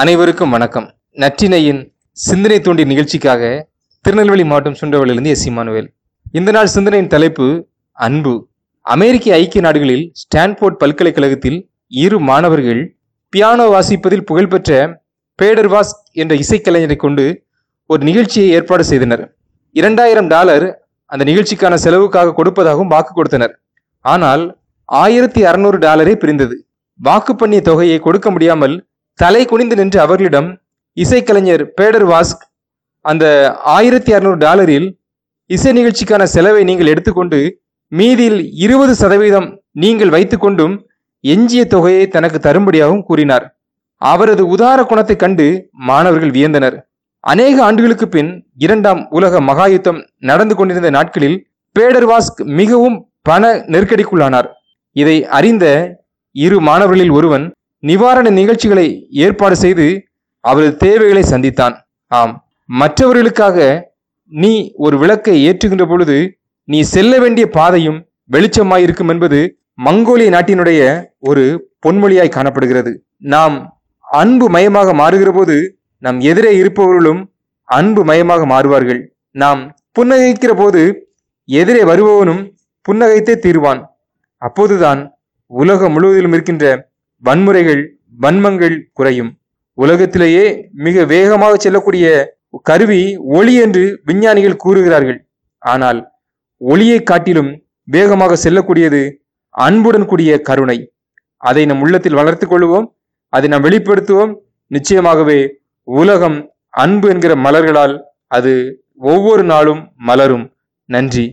அனைவருக்கும் வணக்கம். நற்றினையின் சிந்தனை தூண்டி நிகழ்ச்சிக்காக திருநெல்வேலி மாவட்டம் சுண்டவளிலிருந்து எஸ். இமானுவேல். இந்த நாள் சிந்தனையின் தலைப்பு அன்பு. அமெரிக்க ஐக்கிய நாடுகளில் ஸ்டான்போர்ட் பல்கலைக்கழகத்தில் இரு மாணவர்கள் பியானோ வாசிப்பதில் புகழ்பெற்ற பேடர் வாஸ் என்ற இசைக்கலைஞரை கொண்டு ஒரு நிகழ்ச்சியை ஏற்பாடு செய்தனர். இரண்டாயிரம் டாலர் அந்த நிகழ்ச்சிக்கான செலவுக்காக கொடுப்பதாகவும் வாக்கு கொடுத்தனர். ஆனால் ஆயிரத்தி அறுநூறு டாலரே பிரிந்தது. வாக்கு பண்ணிய தொகையை கொடுக்க முடியாமல் தலை குனிந்து நின்று அவர்களிடம் இசைக்கலைஞர் பேடர் வாஸ்க் அந்த ஆயிரத்தி அறுநூறு டாலரில் இசை நிகழ்ச்சிக்கான செலவை நீங்கள் எடுத்துக்கொண்டு மீதியில் இருபது சதவீதம் நீங்கள் வைத்துக்கொண்டும் எஞ்சிய தொகையை தனக்கு தரும்படியாகவும் கூறினார். அவரது உதார குணத்தைக் கண்டு மாணவர்கள் வியந்தனர். அநேக ஆண்டுகளுக்கு பின் இரண்டாம் உலக மகாயுத்தம் நடந்து கொண்டிருந்த நாட்களில் பேடர் வாஸ்க் மிகவும் பண நெருக்கடிக்குள்ளானார். இதை அறிந்த இரு மாணவர்களில் ஒருவன் நிவாரண நிகழ்ச்சிகளை ஏற்பாடு செய்து அவரது தேவைகளை சந்தித்தான். ஆம் மற்றவர்களுக்காக நீ ஒரு விளக்கை ஏற்றுகின்ற பொழுது நீ செல்ல வேண்டிய பாதையும் வெளிச்சமாயிருக்கும் என்பது மங்கோலிய நாட்டினுடைய ஒரு பொன்மொழியாய் காணப்படுகிறது. நாம் அன்பு மயமாக மாறுகிற போது நம் எதிரே இருப்பவர்களும் அன்பு மயமாக மாறுவார்கள். நாம் புன்னகைக்கிற போது எதிரே வருபவனும் புன்னகைத்தே தீருவான். அப்போதுதான் உலகம் முழுவதிலும் இருக்கின்ற வன்முறைகள் வன்மங்கள் குறையும். உலகத்திலேயே மிக வேகமாக செல்லக்கூடிய கருவி ஒளி என்று விஞ்ஞானிகள் கூறுகிறார்கள். ஆனால் ஒளியை காட்டிலும் வேகமாக செல்லக்கூடியது அன்புடன் கூடிய கருணை. அதை நம் உள்ளத்தில் வளர்த்துக் கொள்வோம் அதை நாம் வெளிப்படுத்துவோம். நிச்சயமாகவே உலகம் அன்பு என்கிற மலர்களால் அது ஒவ்வொரு நாளும் மலரும். நன்றி.